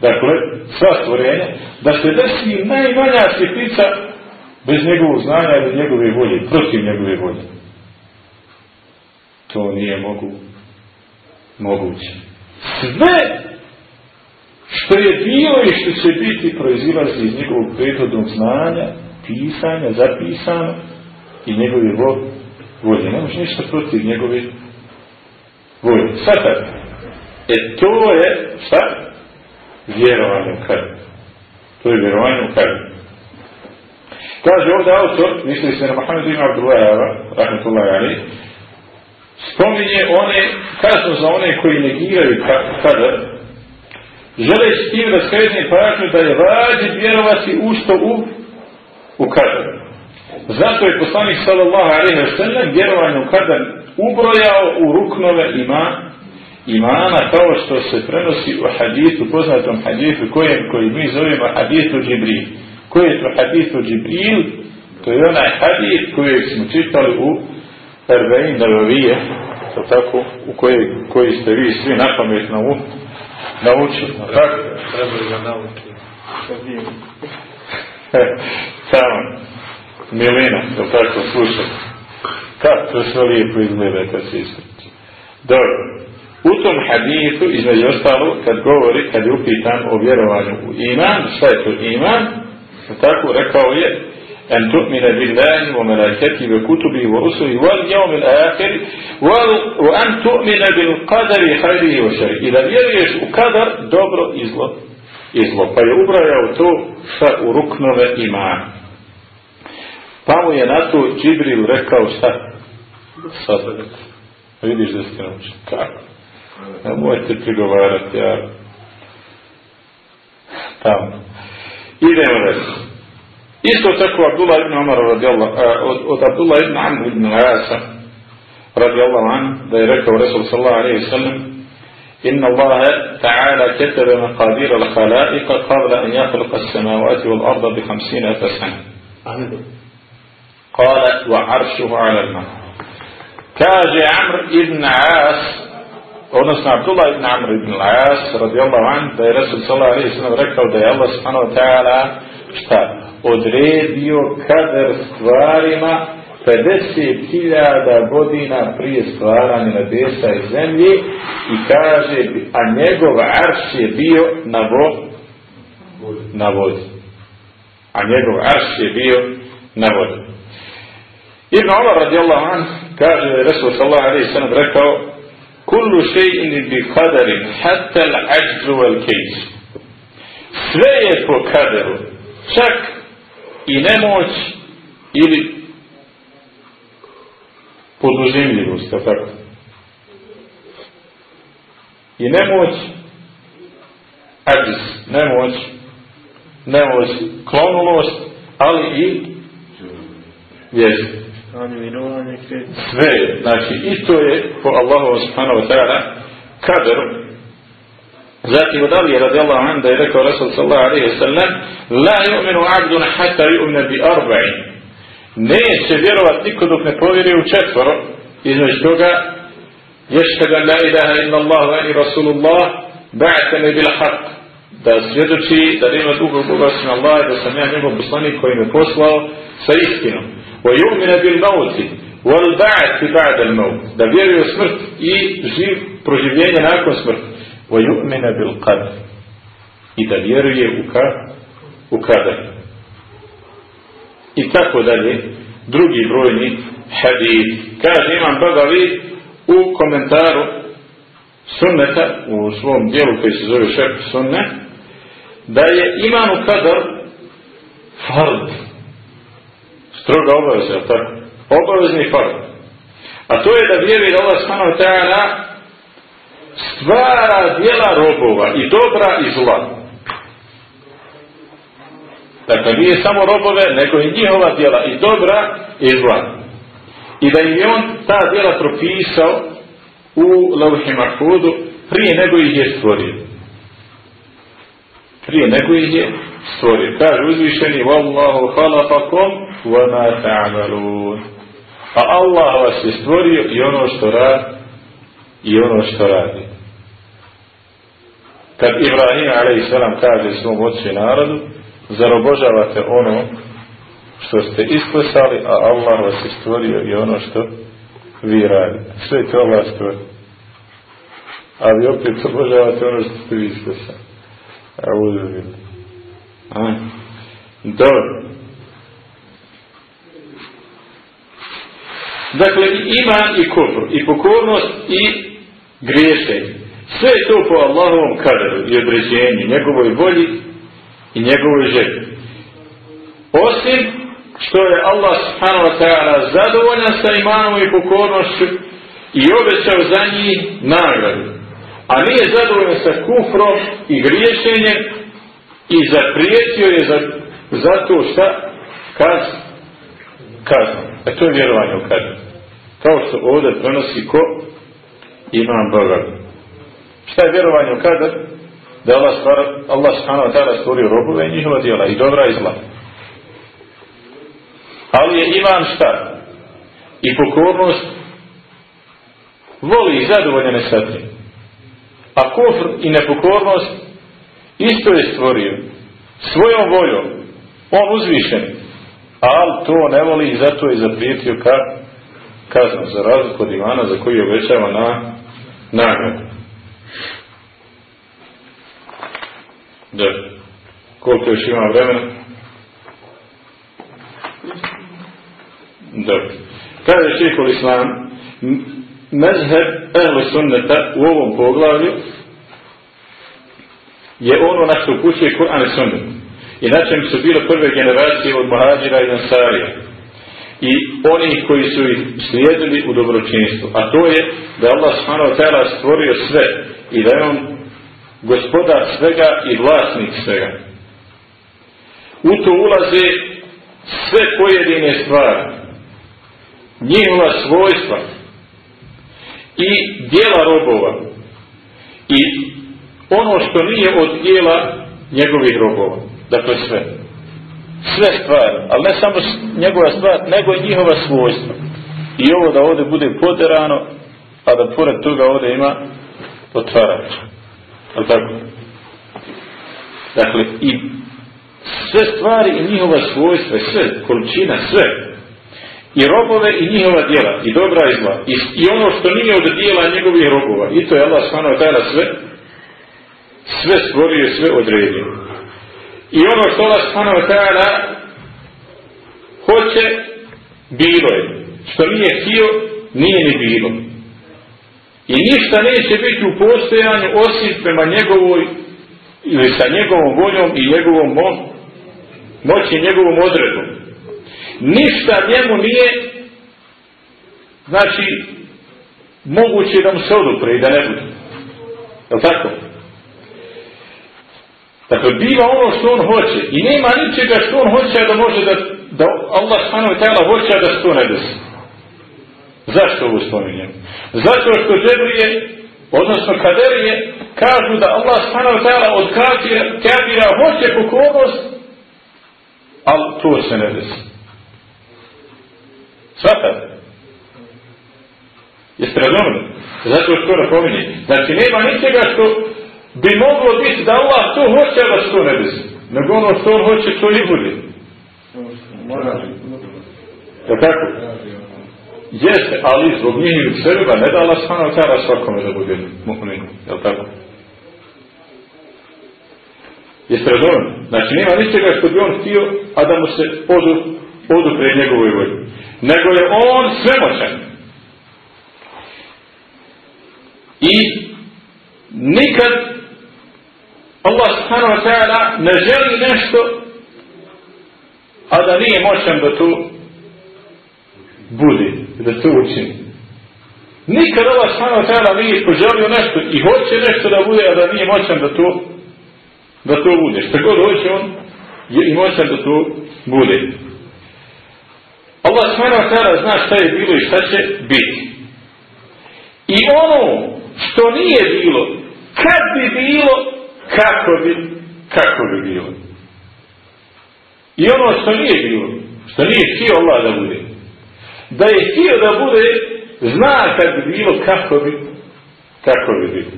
dakle, sva stvorenja, da se desi najmanja sitnica bez njegovog znanja ili njegove volje, protiv njegove volje. To nije mogu, moguće. Sve što je bilo i što će biti proizilazi iz njegovog prethodnog znanja, pisanja, zapisano i njegove volje. Ne može ništa protiv njegove volje. Tako? E to je, šta? Vjerovanje u krv. To je vjerovanje u krv. Kaže ovdje autor, misli se na Mohamed ibn Abdullahava, rahmatullahi ali, spominje one, kazno za one koji negiraju kadar, žele s tim da skretne pažnju da je vađi vjerovati u što u, u kadar. Zato je poslanik sallallahu alaihi wa sallam vjerovanje u kadar ubrojao u ruknove ima, imana kao što se prenosi u hadithu, poznatom hadithu kojem, koji mi zovemo hadithu Džibril Koji je to hadis u Džibril? To je onaj hadis koji smo čitali u Erbein Davovije, to tako, u koji, koji ste vi svi napametno u, naučili. Tako? Treba ga naučiti. Tamo. Milina, to tako, slušaj. Kako to sve lijepo izgleda kad se ispriči. Dobro. U tom hadisu, između ostalo, kad govori, kad je upitan o vjerovanju u iman, šta je to iman? tako rekao je kutubihi wa rusulihi wal yawmil akhir wa an tu'mina bil qadari khairihi wa sharrihi ila vjeruješ u kadar dobro i zlo. I zlo. Pa je ubrajao to sa u ruknove imana. Pa mu je na to Džibril rekao šta? Sad vidiš da ste naučili kako nemojte prigovarati ja tamo. Idemo dalje Isto tako Abdullah ibn Umar radijallahu od, od Abdullah ibn Amr ibn Asa radijallahu an da je rekao Resul sallallahu alaihi sallam إن الله تعالى كتب مقادير الخلائق قبل أن يخلق السماوات والأرض بخمسين ألف سنة قال وعرشه على الماء كاجي عمرو ibn As odnosno Abdullah ibn Amr ibn As radijallahu an da je Resul sallallahu alaihi sallam rekao da je Allah subhanahu wa ta'ala šta? Odredio kader stvarima 50.000 godina prije stvaranja nebesa i zemlje i kaže a njegov arš je bio na vodi na vodi. A njegov arš je bio na vodi. Ibn Omar radijallahu an kaže da Resul sallallahu alaihi sallam rekao kullu še'in bi kadarin hatta al-ajzu wal kejz. Sve je po kaderu. Čak i nemoć ili poduzimljivost, tako? I nemoć, ađis, nemoć, nemoć, klonulost, ali i vježba. Sve, znači, isto je po Allahu subhanahu wa ta'ala kader. Zatim od Ali radijallahu anhu da je rekao Rasul sallallahu alaihi wa sallam La yu'minu abdun hatta yu'mina bi arba'in neće vjerovat niko dok ne povjeri u četvoro između toga ješhada la ilaha illa Allah wa i Rasulullah ba'atane bil haq da svjedoči da nema drugog Boga osim Allah da sam ja njegov poslanik koji me poslao sa istinom wal ba'ati ba'da al maut da vjeruje u smrt i živ proživljenje nakon smrti bil qadr i da vjeruje u kad u kadar i tako dalje, drugi brojni hadith. Kaže Imam Bagavi u komentaru sunneta, u svom dijelu koji se zove šep sunne, da je iman u fard. Stroga obaveza, tako? Obavezni fard. A to je da vjeruje da Allah subhanahu ta'ala stvara dijela robova i dobra i zla. Dakle, nije samo robove, nego i njihova djela i dobra i zla. I da im je on ta djela propisao u Lauhi Mahfudu prije nego ih je stvorio. Prije nego ih je stvorio. Kaže uzvišeni Wallahu halafakom ma ta'amalun. A Allah vas je stvorio i ono što radi i ono što radi. Kad Ibrahim a.s. kaže svom ocu i narodu, zar obožavate ono što ste isklesali, a Allah vas je stvorio i ono što vi radite. Sve to Allah stvori. A vi opet obožavate ono što ste vi isklesali. A uzavili. Dobro. Dakle, iman i kufr, i pokornost, i griješenje. Sve je to po Allahovom kaderu i određenju, njegovoj volji i njegovoj želji. Osim što je Allah subhanahu wa ta'ala zadovoljan sa imanom i pokornošću i obećao za njih nagradu. A nije zadovoljan sa kufrom i griješenjem i zaprijetio je za, za to šta? Kaz, kazno. A to je vjerovanje u kaznu. Kao što ovdje prenosi ko? Imam Boga. Šta je vjerovanje u kaznu? da je Allah, stvara, Allah subhanahu ta'ala stvorio robove i njihova djela, i dobra i zla. Ali je iman šta? I pokornost voli i zadovoljene sa. A kufr i nepokornost isto je stvorio. Svojom voljom. On uzvišen. Ali to ne voli i zato je zaprijetio ka, kaznu za razliku od imana za koji obećava na nagradu. Da. Koliko još ima vremena? Da. Kaže šehol islam, mezheb ehlu sunneta u ovom poglavlju je ono na što upućuje Kur'an i sunnet. I na čem su bile prve generacije od Mahađira i Ansarija. I oni koji su ih slijedili u dobročinstvu. A to je da Allah s.w.t. stvorio sve i da je on gospodar svega i vlasnik svega. U to ulaze sve pojedine stvari, njihova svojstva i dijela robova i ono što nije od dijela njegovih robova. Dakle sve. Sve stvari, ali ne samo njegova stvar, nego i njihova svojstva. I ovo da ovdje bude poderano, a da pored toga ovdje ima otvarač. Ali tako? Dakle, i sve stvari i njihova svojstva, sve, količina, sve. I robove i njihova djela, i dobra i zla. I, i ono što nije od dijela njegovih robova. I to je Allah sve, sve stvorio, sve odredio. I ono što Allah stvarno tajla hoće, bilo je. Što nije htio, nije ni bilo. I ništa neće biti u postojanju osim prema njegovoj ili sa njegovom voljom i njegovom mo moći njegovom odredom. Ništa njemu nije znači moguće da mu se odupre i da ne bude. Je tako? Dakle, biva ono što on hoće i nema ničega što on hoće da može da, da Allah ta'ala hoće da se to ne desi. Zašto ovo spominjem? Zato što Džebrije, odnosno Kaderije, kažu da Allah ta'ala od kafira hoće pokornost, ali to se ne desi. Svatate? Jeste razumeli? Zato što napominje. Znači nema ničega što bi moglo biti da Allah to hoće, da se to ne desi. Nego ono što on hoće, to i bude. Je tako? Jeste, ali zbog njih srba ne da Allah wa ta'ala svakome da bude mu'min. Je tako? Jeste razumeli? Znači nema ničega što bi on htio, a da mu se odu, odu pre njegovoj volji. Nego je on svemoćan. I nikad Allah subhanahu wa ta'ala ne želi nešto a da nije moćan da to bude, da to učini. Nikad Allah subhanahu wa ta'ala nije poželio nešto i hoće nešto da bude, a da nije moćan da to da to bude. Što god hoće on je i moćan da to bude. Allah subhanahu wa ta'ala zna šta je bilo i šta će biti. I ono što nije bilo, kad bi bilo, kako bi, kako bi bilo. I ono što nije bilo, što nije htio Allah da bude. Da je htio da bude, zna kad bi bilo, kako bi, kako bi bilo.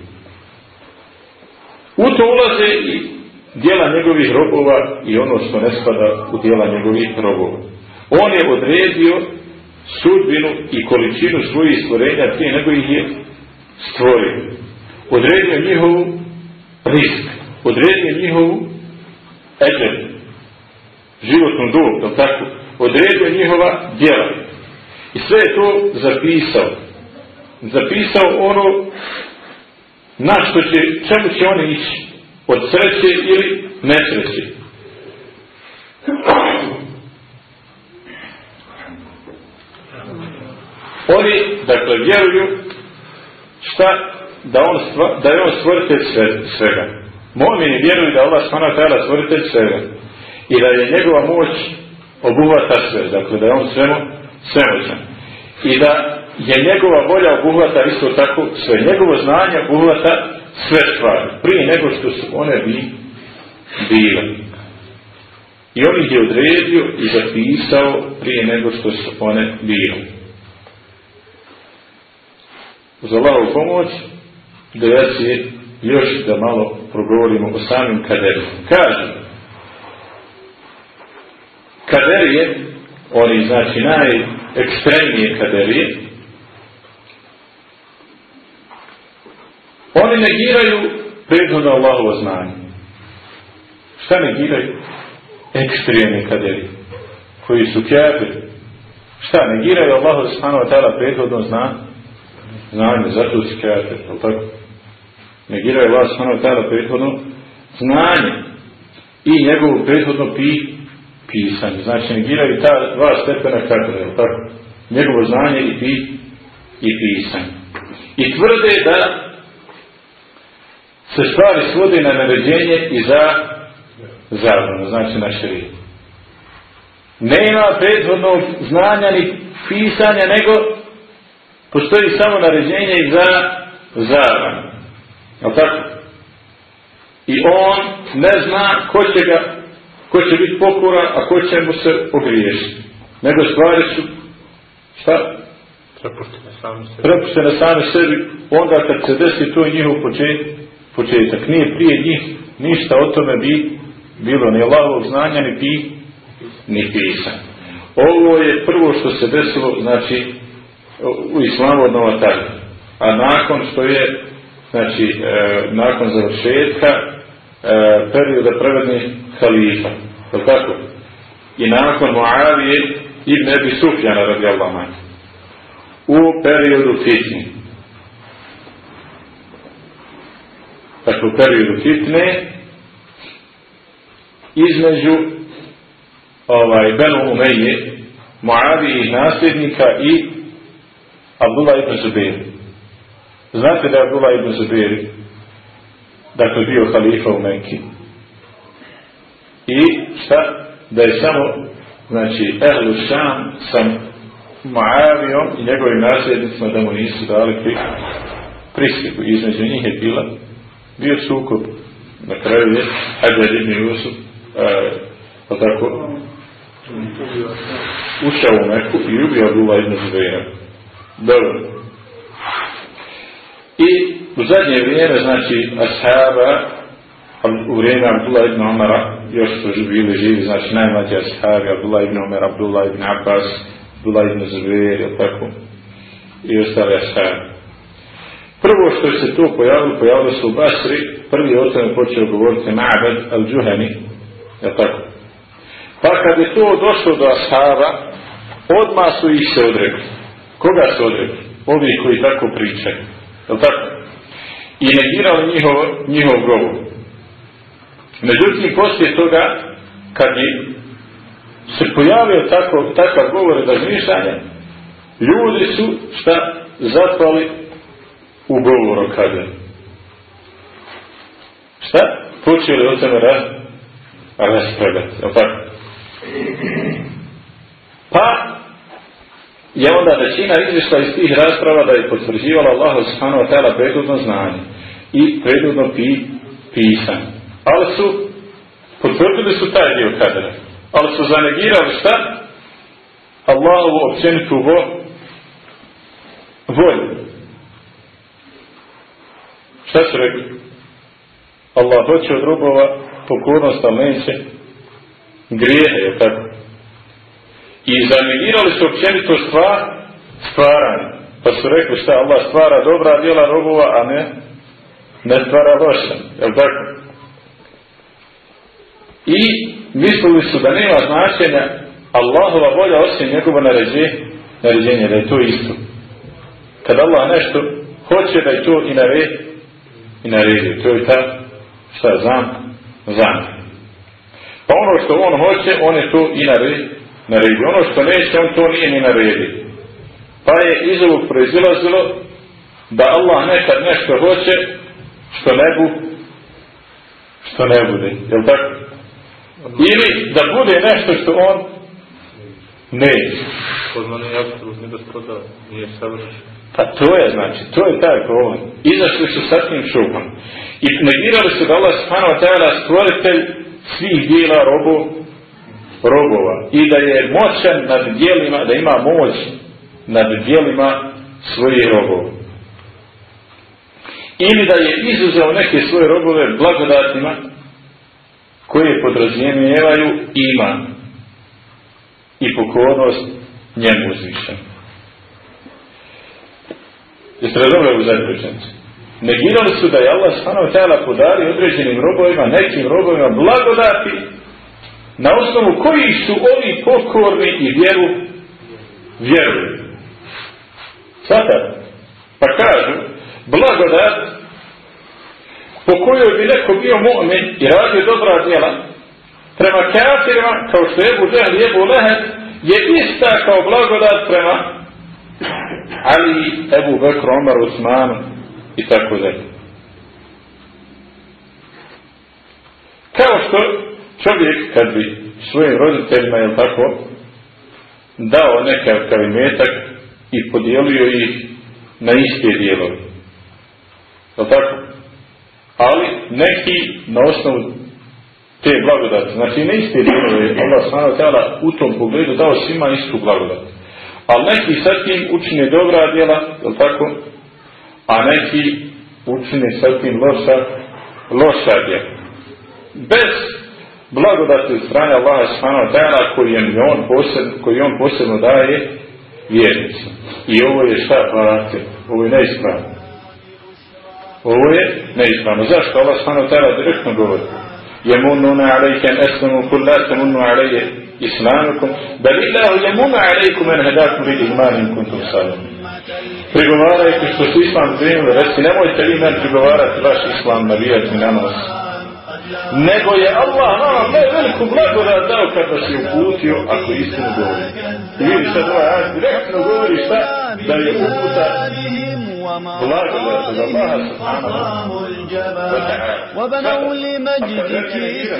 U to ulaze i dijela njegovih robova i ono što ne spada u dijela njegovih robova. On je odredio sudbinu i količinu svojih stvorenja prije nego ih je stvorio. Odredio njihovu risk. Odredio njihovu eđer. Životnu dob, to tako. Odredio njihova djela. I sve je to zapisao. Zapisao ono na što će, čemu će oni ići od sreće ili nesreće. Oni, dakle, vjeruju šta, da, on da je on stvoritelj sve, svega. Momini vjeruju da Allah smana tajla stvoritelj svega. I da je njegova moć obuhvata sve. Dakle, da je on svemo, svemoćan. I da je njegova volja obuhvata isto tako sve. Njegovo znanje obuhvata sve stvari, prije nego što su one bi bile. I on ih je odredio i zapisao prije nego što su one bile. Uz Allahovu pomoć, da ja si još da malo progovorimo o samim kaderima. Kaže, kaderije, oni znači najekstremnije kaderije, Oni negiraju prethodno Allahovo znanje. Šta negiraju? Ekstremni kaderi. Koji su kjafir. Šta negiraju Allahovo subhanahu wa ta'ala prethodno zna? Znanje, zato su kjafir. tako? Negiraju Allahovo subhanahu wa ta'ala prethodno znanje. I njegovu prethodno pi, pisanje. Znači negiraju ta dva stepena kako je, tako? Njegovo znanje i pi, i pisanje. I tvrde da se stvari svode na naređenje i za zabranu, znači na šriju. Nema prethodnog znanja ni pisanja, nego postoji samo naređenje i za zabranu. Jel tako? I on ne zna ko će ga, ko će biti pokoran, a ko će mu se ogriješiti. Nego stvari su, šta? Prepuštene sami sebi. Prepuštene sami sebi, onda kad se desi to njihov počet, početak. Nije prije njih ništa o tome bi bilo ni Allahovog znanja, ni pi, ni pisan. Ovo je prvo što se desilo, znači, u islamu od novatarja. A nakon što je, znači, e, nakon završetka e, perioda prevednih halifa. Je tako? I nakon Muavije i Nebi Sufjana radi Allah U periodu fitni. Dakle, u periodu fitne između ovaj, Benu Umeje, Muavije nasljednika i Abdullah ibn Zubair. Znate da je Abdullah ibn Zubair dakle bio halifa u Mekki. I šta? Da je samo znači Ehlu Šam sa Muavijom i njegovim nasljednicima da mu nisu dali pri, prisliku. Između njih je bila bio sukob. Na kraju je Hađar ibn Jusuf e, tako ušao u Mekku i ubio Abdullah ibn Zubaira. Dobro. I u zadnje vrijeme, znači, ashaba, u vrijeme Abdullah ibn Omara, još su bili živi, znači najmlađi ashabi, Abdullah ibn Omar, Abdullah ibn Abbas, Abdullah ibn Zubair, ili tako, i ostali ashabi. Prvo što se tu pojavilo, pojavilo se u Basri, prvi o tome počeo govoriti Ma'bad al-Džuhani, je tako. Pa kad je to došlo do ashaba, odmah su ih se odrekli. Koga su odrekli? Ovi koji tako pričaju. Je tako? I negirali njihov, njihov govor. Međutim, poslije toga, kad je se pojavio tako, takav govor razmišljanja, ljudi su šta zatvali u govoru kada. Šta? Počeli o tome raz, raspravljati. Pa, je onda većina izišla iz tih rasprava da je potvrđivala Allah subhanahu wa ta'ala predudno znanje i predudno pi, pisanje. Ali su potvrdili su taj dio kadera. Ali su zanegirali šta? Allahovu općenitu vo, volju. Šta su rekli? Allah hoće od robova pokornost, ali neće grijehe, je tako? I zanegirali su općenito stvar, stvaranje. Pa su rekli šta Allah stvara dobra djela robova, a ne ne stvara loša. Je tako? I mislili su da nema značenja Allahova volja osim njegova naređenja, naređenja, da je to isto. Kad Allah nešto hoće da je to i naredi, i naredi. To je ta, šta, znam, znam. Pa ono što on hoće, on je to i naredi, naredi. Ono što neće, on to nije ni naredi. Pa je iz ovog proizilazilo da Allah nekad nešto hoće što ne bu što ne bude. Jel tako? Ili da bude nešto što on neće. Poznani je apsolutni gospodar, nije savršen. Pa to je znači, to je taj problem. Izašli su sa tim šupom. I negirali su da Allah subhanahu wa ta'ala stvoritelj svih dijela robov, robova. I da je moćan nad dijelima, da ima moć nad dijelima svojih robova. Ili da je izuzeo neke svoje robove blagodatima koje podrazumijevaju ima i pokornost njemu uzvišenu. Jeste razumeli u zadnju rečenicu? Negirali su da je Allah ta'ala podari određenim robovima, nekim robovima blagodati na osnovu kojih su ovi pokorni i vjeru vjeruju. Sada, pa kažu, blagodat po kojoj bi neko bio mu'min i radio dobra djela, prema kafirima, kao što je Ebu Džehl i Ebu Lehet, je ista kao blagodat prema Ali, Ebu Bekru, Omar, Usmanu i tako dalje. Kao što čovjek kad bi svojim roditeljima, jel tako, dao nekav imetak i podijelio ih na iste dijelove. Jel tako? Ali neki na osnovu te blagodati, znači ne iste dijelove, Allah ta'ala u tom pogledu dao svima istu blagodat. Ali neki sa tim učine dobra djela, je tako? A neki učine sa tim loša, loša djela. Bez blagodati od strane Allaha subhanahu wa ta'ala koji je on posebno, koji on posebno daje vjernicima. I ovo je šta batel, ovo je neispravno. Ovo je neispravno. Zašto? Allah subhanahu wa ta'ala direktno govori. يمنون عليك أن أسلموا قل لا تمنوا علي إسلامكم بل الله يمن عليكم أن هداكم للإيمان إن كنتم صادقين Prigovarajte što su islam primili, reci nemojte vi meni prigovarati vaš islam navijati na nas. Nego je Allah nama ne veliku blagodat dao kad vas je uputio ako istinu govori. I vidi sad ovaj ajd direktno govori šta? Da je uputa وبنوا لمجدك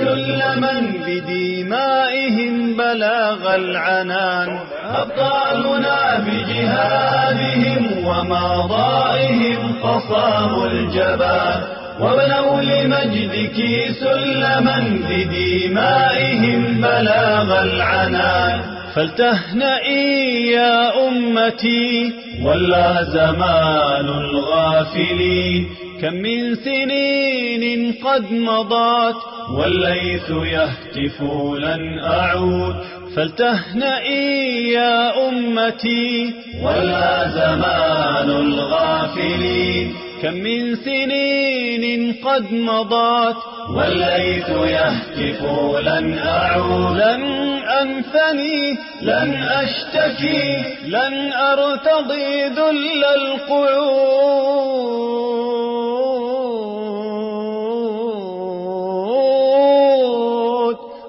سلما بدمائهم بلاغ العنان أبطالنا بجهادهم وماضائهم قصام الجبان وبنوا لمجدك سلما بدمائهم بلاغ العنان. فلتهنئي يا أمتي ولا زمان الغافلين. كم من سنين قد مضت والليث يهتف لن أعود. فلتهنئي يا أمتي ولا زمان الغافلين. كم من سنين قد مضت والليث يهتف لن أعود لن أنثني لن أشتكي لن أرتضي ذل القعود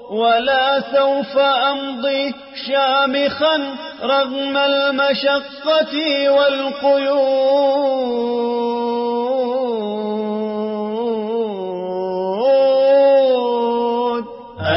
ولا سوف أمضي شامخا رغم المشقة والقيود.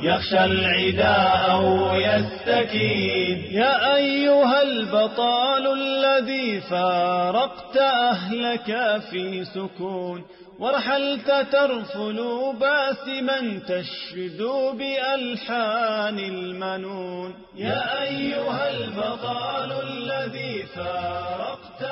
يخشى العداء أو يستكين يا أيها البطال الذي فارقت أهلك في سكون ورحلت ترفل باسما تشدو بألحان المنون. يا أيها البطال الذي فارقت